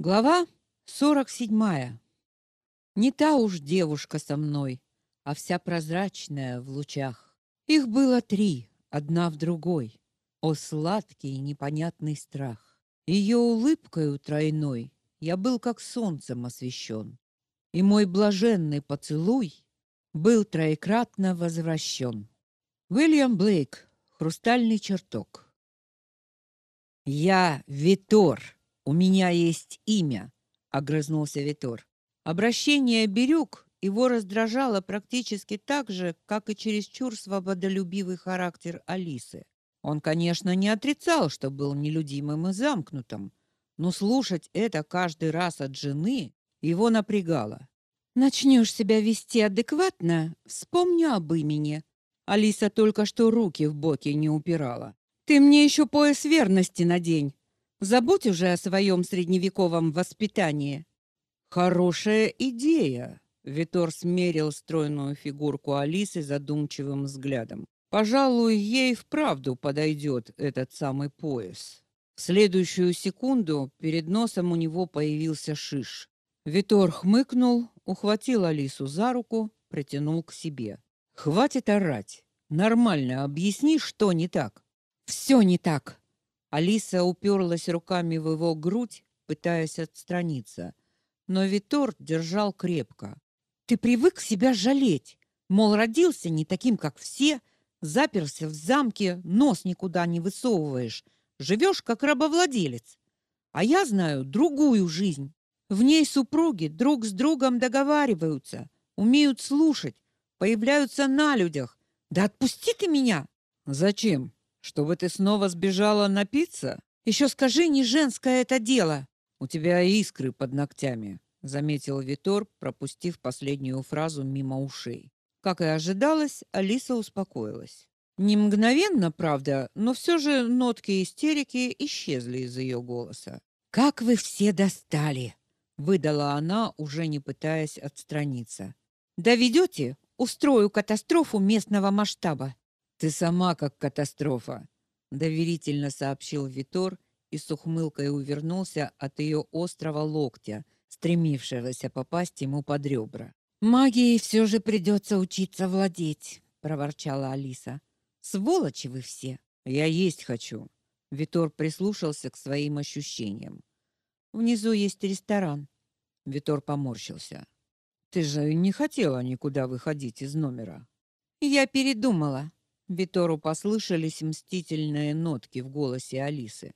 Глава 47. Не та уж девушка со мной, а вся прозрачная в лучах. Их было три, одна в другой. О сладкий непонятный страх. Ее улыбкой тройной я был как солнцем освещен, и мой блаженный поцелуй был троекратно возвращен. Уильям Блейк. Хрустальный чертог. Я Витор. У меня есть имя, огрызнулся Витор. Обращение Бирюк его раздражало практически так же, как и чересчур свободолюбивый характер Алисы. Он, конечно, не отрицал, что был нелюдимым и замкнутым, но слушать это каждый раз от жены его напрягало. Начнешь себя вести адекватно, вспомни об имени. Алиса только что руки в боки не упирала. Ты мне еще пояс верности надень. Забудь уже о своем средневековом воспитании. Хорошая идея. Витор смерил стройную фигурку Алисы задумчивым взглядом. Пожалуй, ей вправду подойдет этот самый пояс. В следующую секунду перед носом у него появился шиш. Витор хмыкнул, ухватил Алису за руку, притянул к себе. Хватит орать. Нормально объясни, что не так. Все не так. Алиса уперлась руками в его грудь, пытаясь отстраниться, но Витор держал крепко. Ты привык себя жалеть, мол, родился не таким, как все, заперся в замке, нос никуда не высовываешь, живешь как рабовладелец. А я знаю другую жизнь. В ней супруги друг с другом договариваются, умеют слушать, появляются на людях. Да отпусти ты меня. Зачем? Чтобы ты снова сбежала напиться? Еще скажи, не женское это дело. У тебя искры под ногтями, заметил Витор, пропустив последнюю фразу мимо ушей. Как и ожидалось, Алиса успокоилась. Не мгновенно, правда, но все же нотки истерики исчезли из ее голоса. Как вы все достали, выдала она, уже не пытаясь отстраниться. Доведете, устрою катастрофу местного масштаба. Ты сама как катастрофа, доверительно сообщил Витор и с ухмылкой увернулся от ее острого локтя, стремившегося попасть ему под ребра. Магией все же придется учиться владеть, проворчала Алиса. Сволочи вы все. Я есть хочу. Витор прислушался к своим ощущениям. Внизу есть ресторан. Витор поморщился. Ты же не хотела никуда выходить из номера. Я передумала. Витору послышались мстительные нотки в голосе Алисы.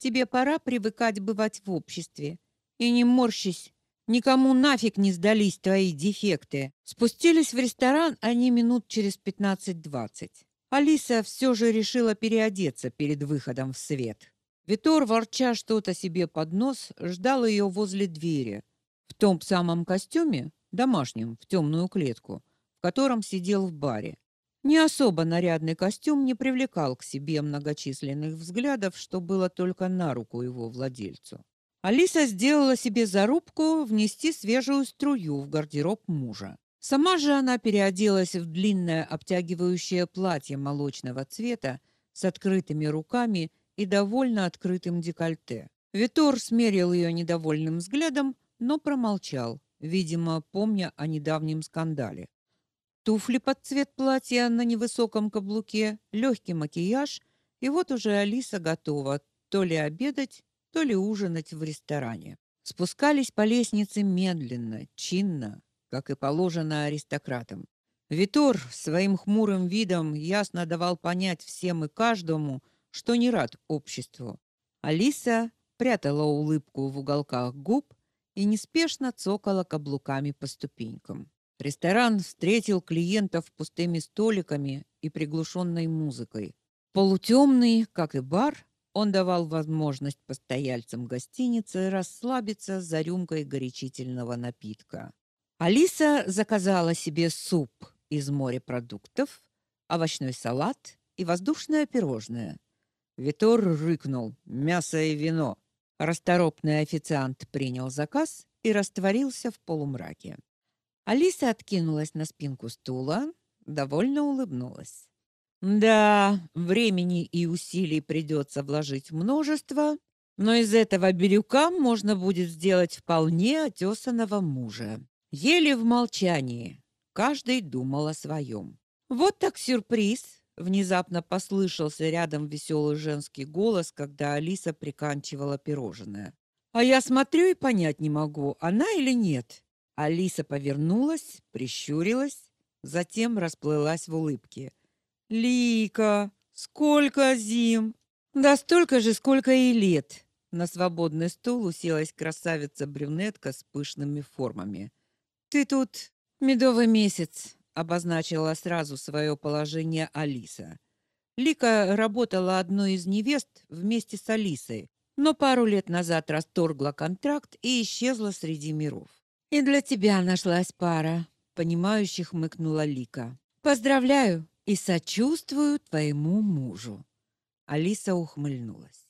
Тебе пора привыкать бывать в обществе. И не морщись, никому нафиг не сдались твои дефекты. Спустились в ресторан они минут через 15-20. Алиса все же решила переодеться перед выходом в свет. Витор, ворча что-то себе под нос, ждал ее возле двери. В том самом костюме, домашнем, в темную клетку, в котором сидел в баре. Не особо нарядный костюм не привлекал к себе многочисленных взглядов, что было только на руку его владельцу. Алиса сделала себе зарубку внести свежую струю в гардероб мужа. Сама же она переоделась в длинное обтягивающее платье молочного цвета с открытыми руками и довольно открытым декольте. Витор смерил ее недовольным взглядом, но промолчал, видимо, помня о недавнем скандале туфли под цвет платья на невысоком каблуке, легкий макияж, и вот уже Алиса готова то ли обедать, то ли ужинать в ресторане. Спускались по лестнице медленно, чинно, как и положено аристократам. Витор своим хмурым видом ясно давал понять всем и каждому, что не рад обществу. Алиса прятала улыбку в уголках губ и неспешно цокала каблуками по ступенькам. Ресторан встретил клиентов пустыми столиками и приглушенной музыкой. Полутемный, как и бар, он давал возможность постояльцам гостиницы расслабиться за рюмкой горячительного напитка. Алиса заказала себе суп из морепродуктов, овощной салат и воздушное пирожное. Витор рыкнул: "Мясо и вино". Расторопный официант принял заказ и растворился в полумраке. Алиса откинулась на спинку стула, довольно улыбнулась. Да, времени и усилий придется вложить множество, Но из этого бирюка можно будет сделать вполне отесанного мужа. Еле в молчании. Каждый думал о своем. Вот так сюрприз. Внезапно послышался рядом веселый женский голос, когда Алиса приканчивала пирожное. А я смотрю и понять не могу, она или нет. Алиса повернулась, прищурилась, затем расплылась в улыбке. Лика, сколько зим? Да столько же, сколько и лет. На свободный стул уселась красавица-брюнетка с пышными формами. Ты тут медовый месяц, обозначила сразу свое положение Алиса. Лика работала одной из невест вместе с Алисой, но пару лет назад расторгла контракт и исчезла среди миров. И для тебя нашлась пара, понимающе хмыкнула Лика. Поздравляю и сочувствую твоему мужу. Алиса ухмыльнулась.